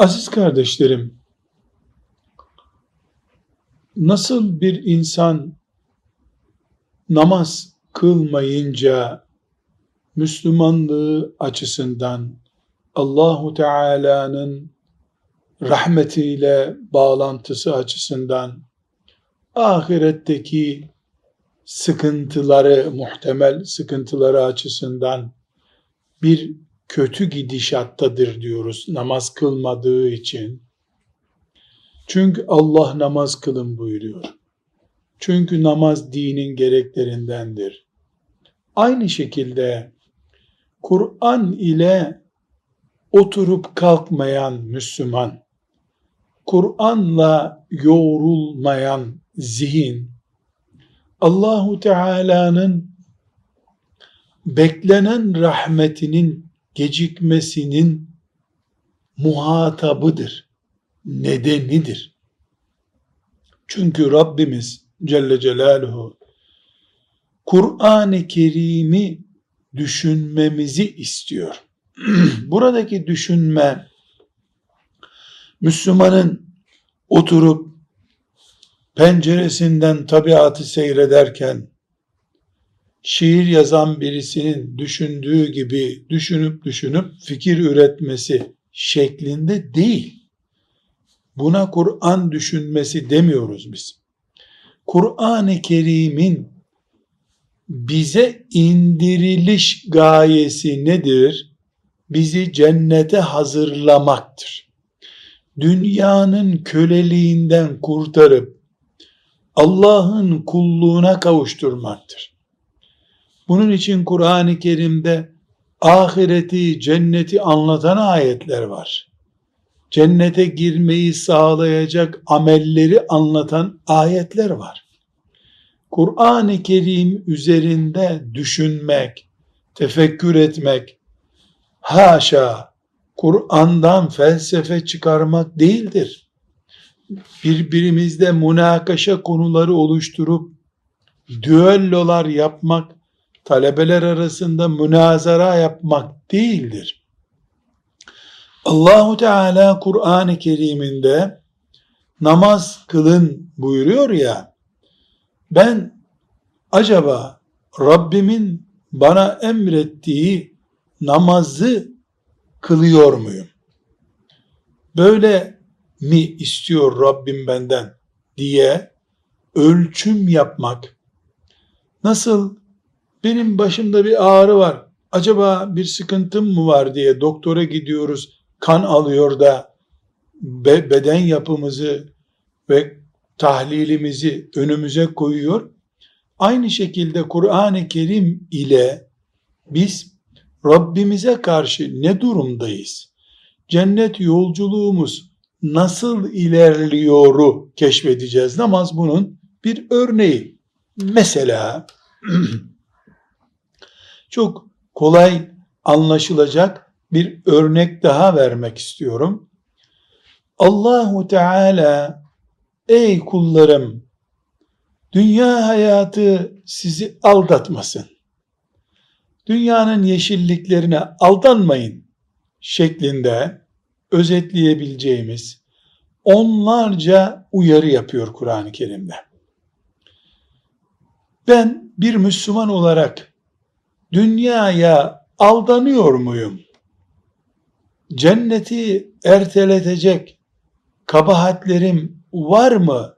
Aziz kardeşlerim, nasıl bir insan namaz kılmayınca Müslümanlığı açısından Allahu Teala'nın rahmetiyle bağlantısı açısından ahiretteki sıkıntıları, muhtemel sıkıntıları açısından bir kötü gidişattadır diyoruz namaz kılmadığı için. Çünkü Allah namaz kılın buyuruyor. Çünkü namaz dinin gereklerindendir. Aynı şekilde Kur'an ile oturup kalkmayan Müslüman, Kur'an'la yoğrulmayan zihin, Allahu Teala'nın beklenen rahmetinin gecikmesinin muhatabıdır, nedenidir. Çünkü Rabbimiz Celle Celaluhu Kur'an-ı Kerim'i düşünmemizi istiyor. Buradaki düşünme Müslümanın oturup penceresinden tabiatı seyrederken şiir yazan birisinin düşündüğü gibi düşünüp düşünüp fikir üretmesi şeklinde değil. Buna Kur'an düşünmesi demiyoruz biz. Kur'an-ı Kerim'in bize indiriliş gayesi nedir? Bizi cennete hazırlamaktır. Dünyanın köleliğinden kurtarıp Allah'ın kulluğuna kavuşturmaktır. Bunun için Kur'an-ı Kerim'de ahireti, cenneti anlatan ayetler var. Cennete girmeyi sağlayacak amelleri anlatan ayetler var. Kur'an-ı Kerim üzerinde düşünmek, tefekkür etmek, haşa Kur'an'dan felsefe çıkarmak değildir. Birbirimizde münakaşa konuları oluşturup düellolar yapmak, talebeler arasında münazara yapmak değildir. Allahu Teala Kur'an-ı Kerim'inde namaz kılın buyuruyor ya, ben acaba Rabbimin bana emrettiği namazı kılıyor muyum? Böyle mi istiyor Rabbim benden diye ölçüm yapmak. Nasıl benim başımda bir ağrı var. Acaba bir sıkıntım mı var diye doktora gidiyoruz. Kan alıyor da beden yapımızı ve tahlilimizi önümüze koyuyor. Aynı şekilde Kur'an-ı Kerim ile biz Rabbimize karşı ne durumdayız? Cennet yolculuğumuz nasıl ilerliyoru keşfedeceğiz. Namaz bunun bir örneği. Mesela çok kolay anlaşılacak bir örnek daha vermek istiyorum. Allahu Teala ey kullarım dünya hayatı sizi aldatmasın. Dünyanın yeşilliklerine aldanmayın şeklinde özetleyebileceğimiz onlarca uyarı yapıyor Kur'an-ı Kerim'de. Ben bir Müslüman olarak dünyaya aldanıyor muyum? Cenneti erteletecek kabahatlerim var mı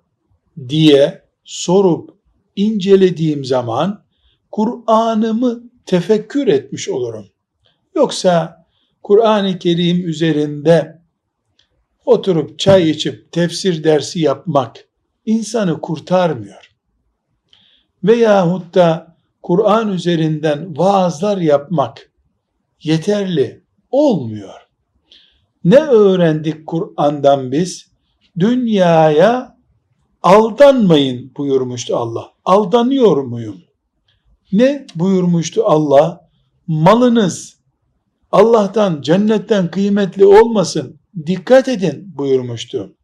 diye sorup incelediğim zaman Kur'an'ımı tefekkür etmiş olurum. Yoksa Kur'an-ı Kerim üzerinde oturup çay içip tefsir dersi yapmak insanı kurtarmıyor. Veyahut da Kur'an üzerinden vaazlar yapmak yeterli olmuyor. Ne öğrendik Kur'an'dan biz? Dünyaya aldanmayın buyurmuştu Allah. Aldanıyor muyum? Ne buyurmuştu Allah? Malınız Allah'tan, cennetten kıymetli olmasın. Dikkat edin buyurmuştu.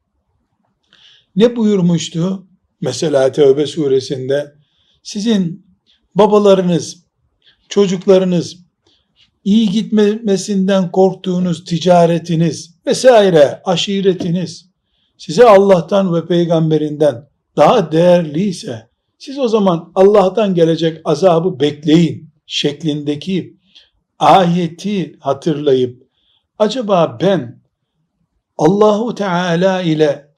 Ne buyurmuştu? Mesela Tevbe suresinde sizin babalarınız, çocuklarınız, iyi gitmesinden korktuğunuz ticaretiniz vesaire, aşiretiniz size Allah'tan ve peygamberinden daha değerliyse siz o zaman Allah'tan gelecek azabı bekleyin şeklindeki ayeti hatırlayıp acaba ben Allahu Teala ile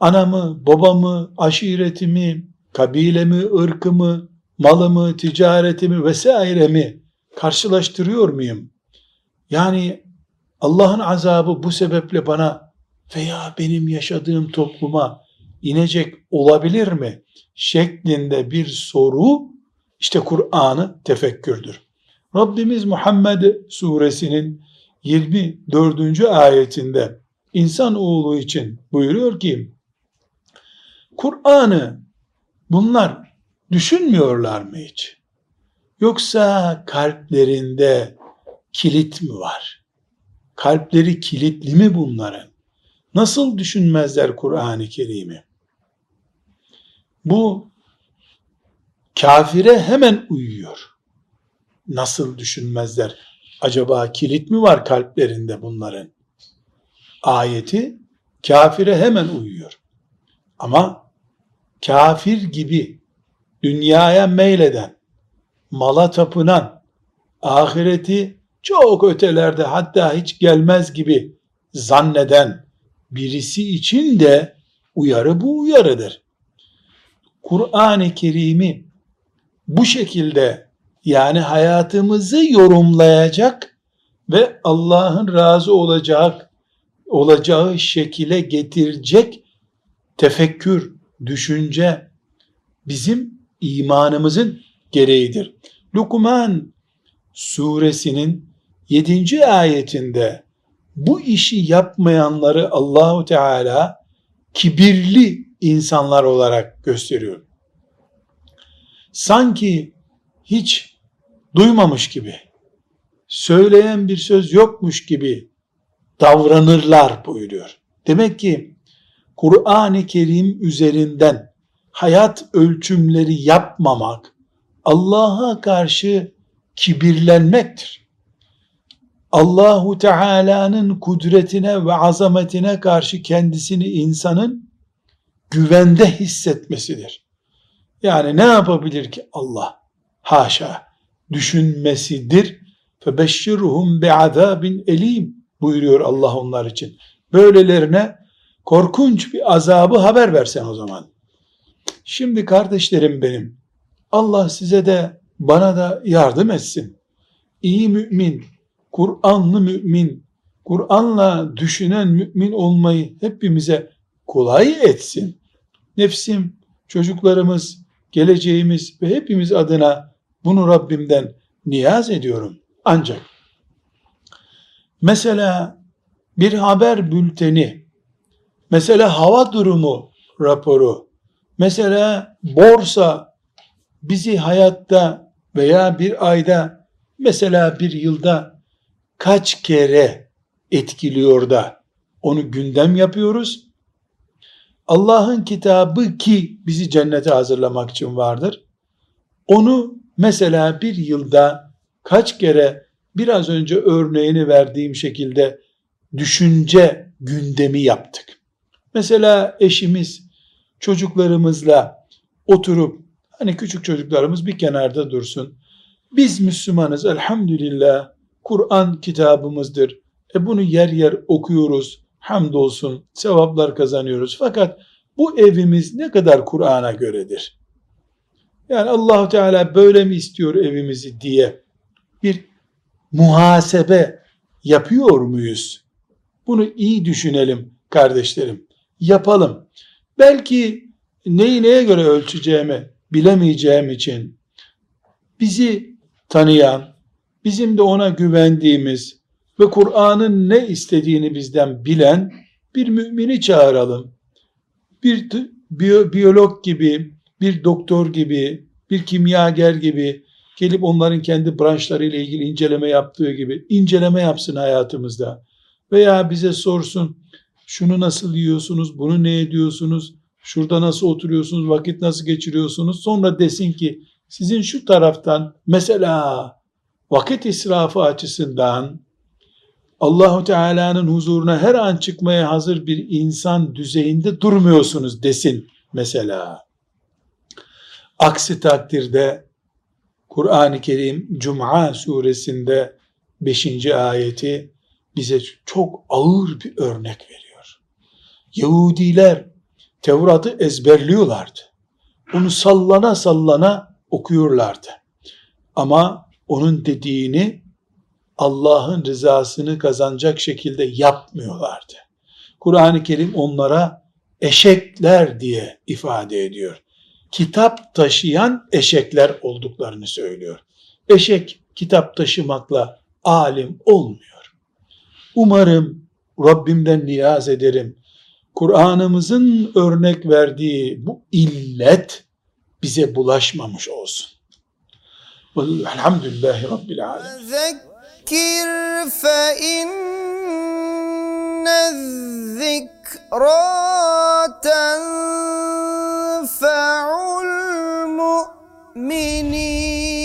anamı, babamı, aşiretimi, kabilemi, ırkımı, malımı, ticaretimi vesairemi karşılaştırıyor muyum? Yani Allah'ın azabı bu sebeple bana veya benim yaşadığım topluma inecek olabilir mi? Şeklinde bir soru işte Kur'an'ı tefekkürdür. Rabbimiz Muhammed suresinin 24. ayetinde insan oğlu için buyuruyor ki Kur'an'ı bunlar düşünmüyorlar mı hiç? Yoksa kalplerinde kilit mi var? Kalpleri kilitli mi bunların? Nasıl düşünmezler Kur'an-ı Kerim'i? Bu kafire hemen uyuyor. Nasıl düşünmezler? Acaba kilit mi var kalplerinde bunların? Ayeti kafire hemen uyuyor. Ama kafir gibi dünyaya meyleden, mala tapınan, ahireti çok ötelerde hatta hiç gelmez gibi zanneden birisi için de uyarı bu uyarıdır. Kur'an-ı Kerim'i bu şekilde yani hayatımızı yorumlayacak ve Allah'ın razı olacak olacağı şekile getirecek tefekkür, düşünce bizim imanımızın gereğidir. Lukman suresinin 7. ayetinde bu işi yapmayanları Allahu Teala kibirli insanlar olarak gösteriyor. Sanki hiç duymamış gibi, söyleyen bir söz yokmuş gibi davranırlar buyuruyor. Demek ki Kur'an-ı Kerim üzerinden hayat ölçümleri yapmamak Allah'a karşı kibirlenmektir. Allahu Teala'nın kudretine ve azametine karşı kendisini insanın güvende hissetmesidir. Yani ne yapabilir ki Allah? Haşa düşünmesidir. Febeşşirhum bi'azabin elim buyuruyor Allah onlar için. Böylelerine korkunç bir azabı haber versen o zaman. Şimdi kardeşlerim benim, Allah size de bana da yardım etsin. İyi mümin, Kur'anlı mümin, Kur'an'la düşünen mümin olmayı hepimize kolay etsin. Nefsim, çocuklarımız, geleceğimiz ve hepimiz adına bunu Rabbimden niyaz ediyorum. Ancak mesela bir haber bülteni, mesela hava durumu raporu, mesela borsa bizi hayatta veya bir ayda mesela bir yılda kaç kere etkiliyor da onu gündem yapıyoruz. Allah'ın kitabı ki bizi cennete hazırlamak için vardır. Onu mesela bir yılda kaç kere biraz önce örneğini verdiğim şekilde düşünce gündemi yaptık. Mesela eşimiz çocuklarımızla oturup hani küçük çocuklarımız bir kenarda dursun. Biz Müslümanız elhamdülillah Kur'an kitabımızdır. E bunu yer yer okuyoruz. Hamdolsun sevaplar kazanıyoruz. Fakat bu evimiz ne kadar Kur'an'a göredir? Yani Allahu Teala böyle mi istiyor evimizi diye bir muhasebe yapıyor muyuz? Bunu iyi düşünelim kardeşlerim. Yapalım. Belki neyi neye göre ölçeceğimi bilemeyeceğim için bizi tanıyan, bizim de ona güvendiğimiz ve Kur'an'ın ne istediğini bizden bilen bir mümini çağıralım. Bir biyolog gibi, bir doktor gibi, bir kimyager gibi gelip onların kendi branşlarıyla ilgili inceleme yaptığı gibi inceleme yapsın hayatımızda. Veya bize sorsun şunu nasıl yiyorsunuz, bunu ne ediyorsunuz, şurada nasıl oturuyorsunuz, vakit nasıl geçiriyorsunuz. Sonra desin ki sizin şu taraftan mesela vakit israfı açısından Allahu Teala'nın huzuruna her an çıkmaya hazır bir insan düzeyinde durmuyorsunuz desin mesela. Aksi takdirde Kur'an-ı Kerim Cuma suresinde 5. ayeti bize çok ağır bir örnek veriyor. Yahudiler Tevrat'ı ezberliyorlardı. Onu sallana sallana okuyorlardı. Ama onun dediğini Allah'ın rızasını kazanacak şekilde yapmıyorlardı. Kur'an-ı Kerim onlara eşekler diye ifade ediyor. Kitap taşıyan eşekler olduklarını söylüyor. Eşek kitap taşımakla alim olmuyor. Umarım Rabbimden niyaz ederim. Kur'an'ımızın örnek verdiği bu illet bize bulaşmamış olsun. Elhamdülillahi Rabbil Alemin. Zekir fe inne zikra tenfe'ul mu'minin